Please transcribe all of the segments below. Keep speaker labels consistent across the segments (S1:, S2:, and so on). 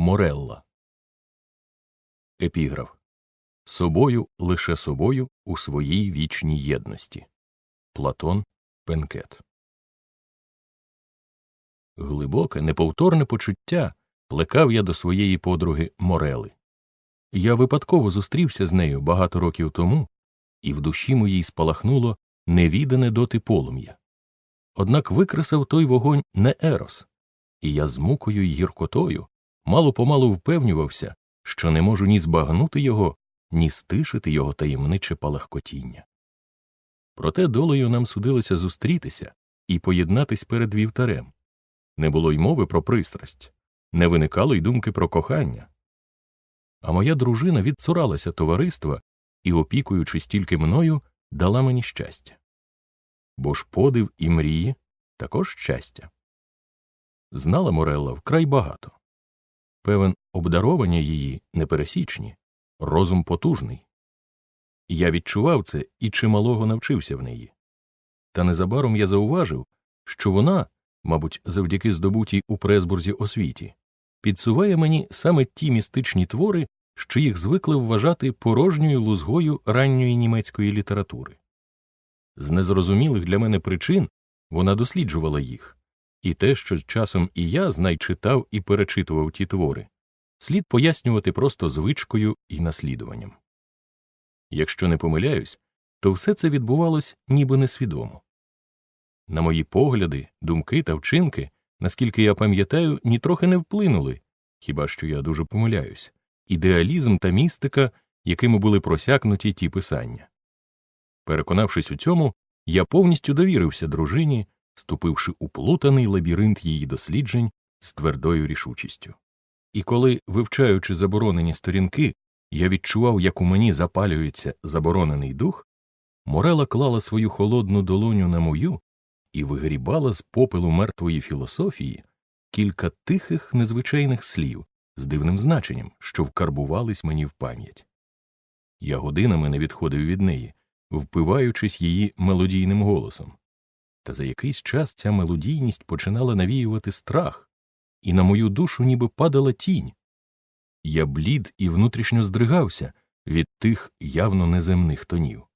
S1: Морелла. Епіграф Собою лише собою у своїй вічній єдності. Платон Пенкет. Глибоке, неповторне почуття плекав я до своєї подруги Морели. Я випадково зустрівся з нею багато років тому, і в душі моїй спалахнуло невідане доти полум'я. Однак викресав той вогонь не Ерос, і я з мукою й гіркотою мало помалу впевнювався, що не можу ні збагнути його, ні стишити його таємниче палахкотіння. Проте долею нам судилося зустрітися і поєднатись перед вівтарем. Не було й мови про пристрасть, не виникало й думки про кохання. А моя дружина відцуралася товариства і, опікуючись тільки мною, дала мені щастя. Бо ж подив і мрії також щастя. Знала Морелла вкрай багато. Певен, обдарування її непересічні, розум потужний. Я відчував це і чималого навчився в неї. Та незабаром я зауважив, що вона, мабуть, завдяки здобутій у Пресбурзі освіті, підсуває мені саме ті містичні твори, що їх звикли вважати порожньою лузгою ранньої німецької літератури. З незрозумілих для мене причин вона досліджувала їх, і те, що часом і я знай читав і перечитував ті твори, слід пояснювати просто звичкою і наслідуванням. Якщо не помиляюсь, то все це відбувалось ніби несвідомо. На мої погляди, думки та вчинки, наскільки я пам'ятаю, нітрохи не вплинули, хіба що я дуже помиляюсь, ідеалізм та містика, якими були просякнуті ті писання. Переконавшись у цьому, я повністю довірився дружині, ступивши у плутаний лабіринт її досліджень з твердою рішучістю. І коли, вивчаючи заборонені сторінки, я відчував, як у мені запалюється заборонений дух, Морела клала свою холодну долоню на мою і вигрібала з попелу мертвої філософії кілька тихих незвичайних слів з дивним значенням, що вкарбувались мені в пам'ять. Я годинами не відходив від неї, впиваючись її мелодійним голосом. Та за якийсь час ця мелодійність починала навіювати страх, і на мою душу ніби падала тінь. Я блід і внутрішньо здригався від тих явно неземних тонів.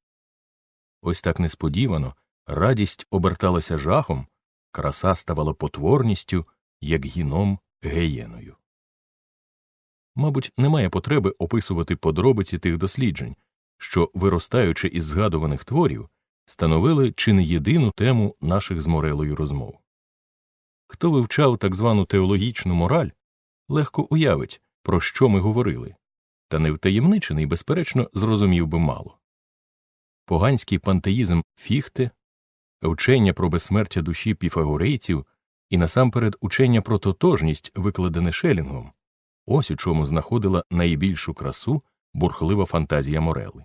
S1: Ось так несподівано радість оберталася жахом, краса ставала потворністю, як гіном геєною. Мабуть, немає потреби описувати подробиці тих досліджень, що, виростаючи із згадуваних творів, становили чи не єдину тему наших з Морелою розмов. Хто вивчав так звану теологічну мораль, легко уявить, про що ми говорили, та невтаємничений, безперечно, зрозумів би мало. Поганський пантеїзм фіхте, вчення про безсмертя душі піфагорейців і насамперед учення про тотожність, викладене шелінгом, ось у чому знаходила найбільшу красу бурхлива фантазія Морели.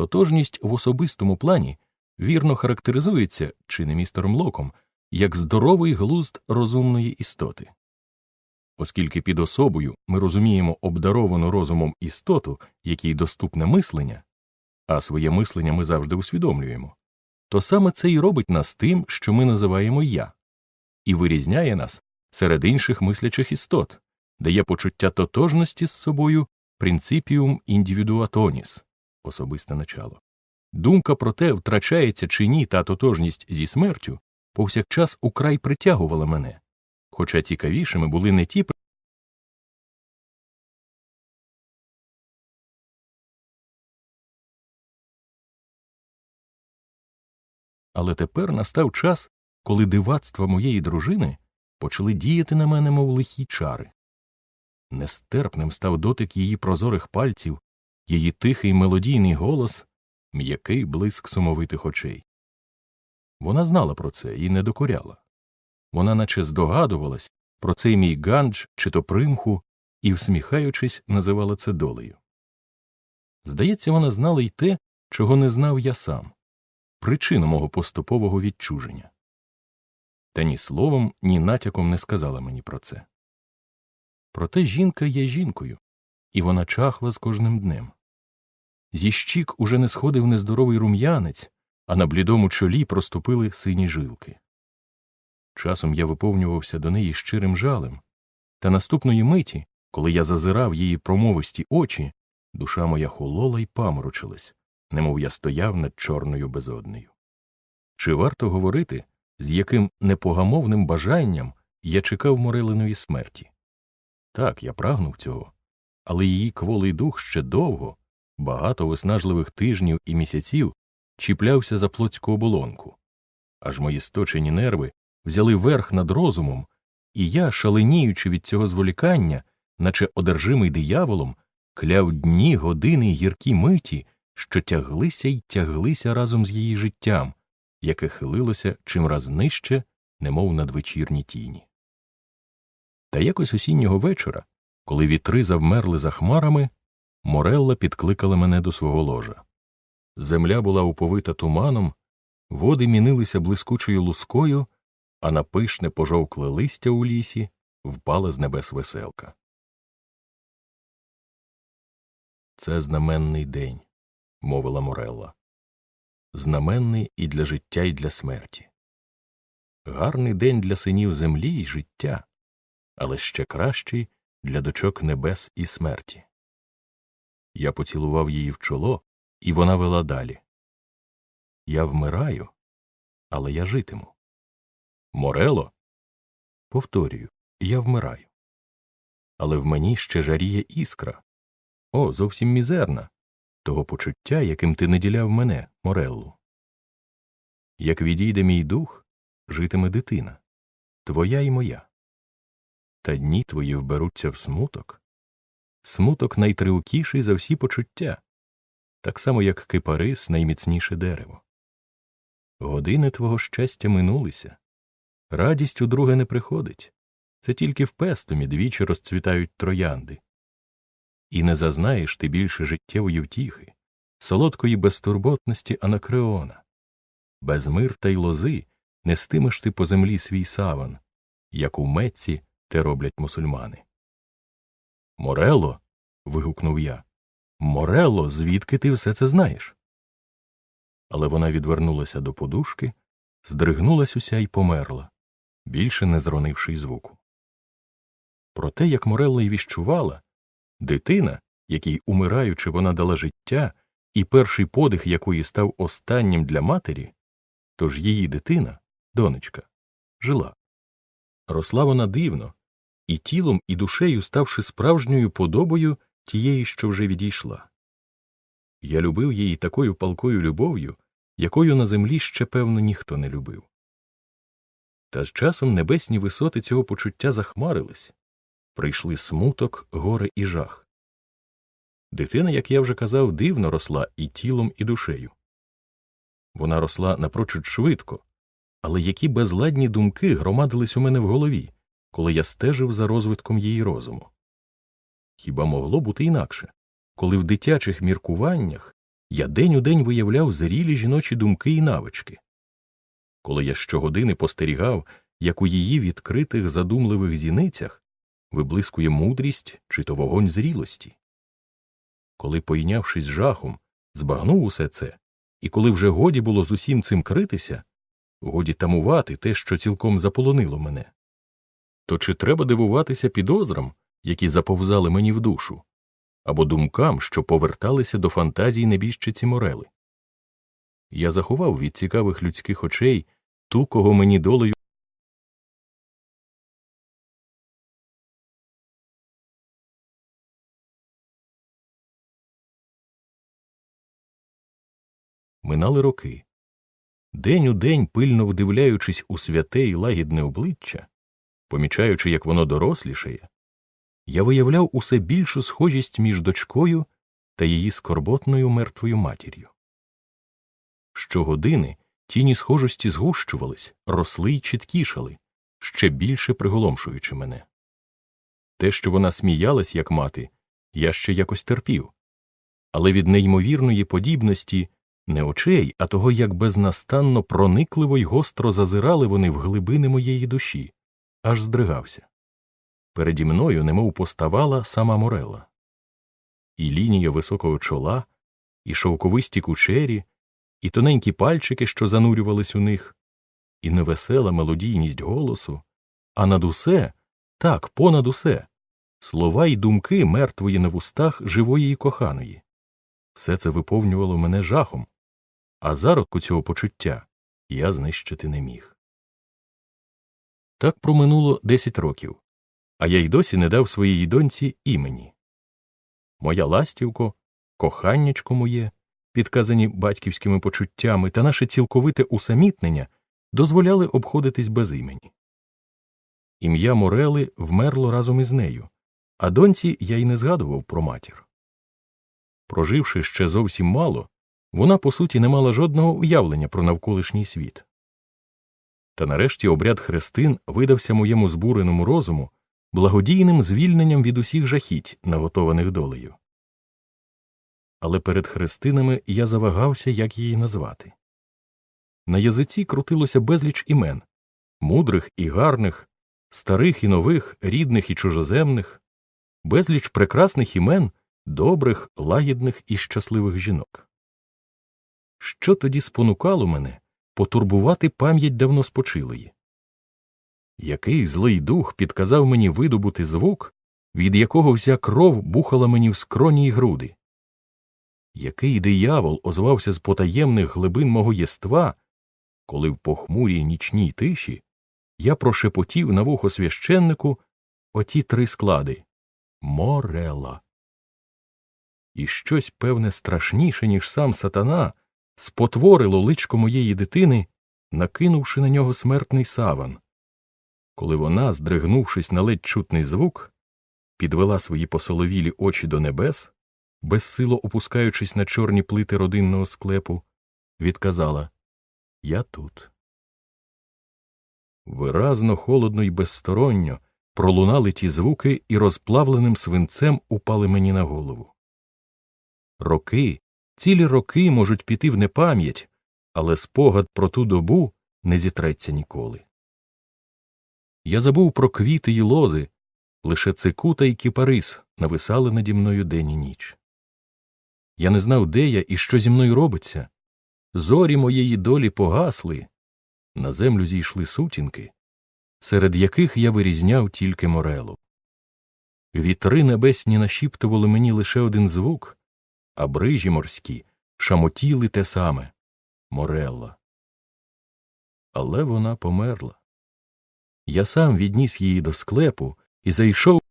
S1: Тотожність в особистому плані вірно характеризується, чи не містером Локом, як здоровий глузд розумної істоти. Оскільки під особою ми розуміємо обдаровану розумом істоту, якій доступне мислення, а своє мислення ми завжди усвідомлюємо, то саме це і робить нас тим, що ми називаємо я, і вирізняє нас серед інших мислячих істот, дає почуття тотожності з собою принципіум індивідуатоніс особисте начало. Думка про те, втрачається чи ні та тотожність зі смертю, повсякчас украй притягувала мене, хоча цікавішими були не ті Але тепер настав час, коли дивацтва моєї дружини почали діяти на мене, мов лихі чари. Нестерпним став дотик її прозорих пальців, її тихий мелодійний голос, м'який блиск сумовитих очей. Вона знала про це і не докоряла. Вона наче здогадувалась про цей мій гандж чи то примху і, всміхаючись, називала це долею. Здається, вона знала й те, чого не знав я сам причину мого поступового відчуження. Та ні словом, ні натяком не сказала мені про це. Проте жінка є жінкою, і вона чахла з кожним днем. Зі щік уже не сходив нездоровий рум'янець, а на блідому чолі проступили сині жилки. Часом я виповнювався до неї щирим жалем, Та наступної миті, коли я зазирав її промовисті очі, душа моя холола й паморочилась, немов я стояв над чорною безоднею. Чи варто говорити, з яким непогамовним бажанням я чекав Морелиної смерті? Так, я прагнув цього, але її кволий дух ще довго, багато виснажливих тижнів і місяців чіплявся за плотську оболонку, аж мої сточені нерви взяли верх над розумом, і я, шаленіючи від цього зволікання, наче одержимий дияволом, кляв дні, години гіркі миті, що тяглися й тяглися разом з її життям, яке хилилося чимраз нижче, немов надвечірні тіні. Та якось осіннього вечора, коли вітри завмерли за хмарами, Морелла підкликала мене до свого ложа. Земля була уповита туманом, води мінилися блискучою лускою, а на пишне пожовкле листя у лісі впала з небес веселка. Це знаменний день, мовила Морелла. Знаменний і для життя, і для смерті. Гарний день для синів землі й життя, але ще кращий для дочок небес і смерті. Я поцілував її в чоло, і вона вела далі. Я вмираю, але я житиму. Морело? Повторюю, я вмираю. Але в мені ще жаріє іскра. О, зовсім мізерна, того почуття, яким ти не діляв мене, Мореллу. Як відійде мій дух, житиме дитина, твоя і моя. Та дні твої вберуться в смуток. Смуток найтривкіший за всі почуття, так само, як кипарис найміцніше дерево. Години твого щастя минулися, радість удруге не приходить, це тільки в пестомі двічі розцвітають троянди. І не зазнаєш ти більше життєвої втіхи, солодкої безтурботності анакреона. Без мир та й лози нестимеш ти по землі свій саван, як у Мецці те роблять мусульмани. Морело. вигукнув я. Морело, звідки ти все це знаєш? Але вона відвернулася до подушки, здригнулась уся й померла, більше не зронивши й звуку. Про те, як Морелла й віщувала, дитина, якій, умираючи, вона дала життя, і перший подих якої став останнім для матері, тож її дитина, донечка, жила. Росла вона дивно, і тілом, і душею ставши справжньою подобою тієї, що вже відійшла. Я любив її такою палкою любов'ю, якою на землі ще, певно, ніхто не любив. Та з часом небесні висоти цього почуття захмарились прийшли смуток, горе і жах. Дитина, як я вже казав, дивно росла і тілом, і душею. Вона росла напрочуд швидко, але які безладні думки громадились у мене в голові, коли я стежив за розвитком її розуму. Хіба могло бути інакше, коли в дитячих міркуваннях я день у день виявляв зрілі жіночі думки і навички, коли я щогодини постерігав, як у її відкритих задумливих зіницях виблискує мудрість чи то вогонь зрілості, коли, пойнявшись жахом, збагнув усе це, і коли вже годі було з усім цим критися, годі тамувати те, що цілком заполонило мене, то чи треба дивуватися підозрам, які заповзали мені в душу, або думкам, що поверталися до фантазій небіжчиці Морели? Я заховав від цікавих людських очей ту, кого мені долею. Минали роки. День у день, пильно вдивляючись у святе і лагідне обличчя, помічаючи, як воно дорослішає, я виявляв усе більшу схожість між дочкою та її скорботною мертвою матір'ю. Щогодини тіні схожості згущувались, росли й чіткішали, ще більше приголомшуючи мене. Те, що вона сміялась, як мати, я ще якось терпів, але від неймовірної подібності не очей, а того, як безнастанно проникливо й гостро зазирали вони в глибини моєї душі, аж здригався. Переді мною немов поставала сама Морела. І лінія високого чола, і шовковисті кучері, і тоненькі пальчики, що занурювались у них, і невесела мелодійність голосу, а над усе Так, понад усе. Слова й думки мертвої на вустах живої й коханої. Все це виповнювало мене жахом, а зародку цього почуття я знищити не міг. Так проминуло десять років, а я й досі не дав своїй доньці імені. Моя ластівко, коханнячко моє, підказані батьківськими почуттями та наше цілковите усамітнення дозволяли обходитись без імені. Ім'я Морели вмерло разом із нею, а доньці я й не згадував про матір. Проживши ще зовсім мало, вона, по суті, не мала жодного уявлення про навколишній світ. Та нарешті обряд хрестин видався моєму збуреному розуму благодійним звільненням від усіх жахіть, наготованих долею. Але перед хрестинами я завагався, як її назвати. На язиці крутилося безліч імен мудрих і гарних, старих і нових, рідних і чужоземних, безліч прекрасних імен, добрих, лагідних і щасливих жінок. Що тоді спонукало мене потурбувати пам'ять давно спочилої? Який злий дух підказав мені видобути звук, від якого вся кров бухала мені в скроні й груди? Який диявол озвався з потаємних глибин мого єства, коли в похмурій нічній тиші я прошепотів на вухо священнику оті три склади Морела. І щось, певне, страшніше, ніж сам сатана, спотворило личко моєї дитини, накинувши на нього смертний саван. Коли вона, здригнувшись на ледь чутний звук, підвела свої посоловілі очі до небес, безсило опускаючись на чорні плити родинного склепу, відказала Я тут. Виразно, холодно і безсторонньо пролунали ті звуки і розплавленим свинцем упали мені на голову. Роки, цілі роки можуть піти в непам'ять, але спогад про ту добу не зітреться ніколи. Я забув про квіти й лози, лише цикута й кіпарис нависали наді мною день і ніч. Я не знав, де я і що зі мною робиться. Зорі моєї долі погасли, на землю зійшли сутінки, серед яких я вирізняв тільки морелу. Вітри небесні нашіптували мені лише один звук, а брижі морські шамотіли те саме морелла. Але вона померла. Я сам відніс її до склепу і зайшов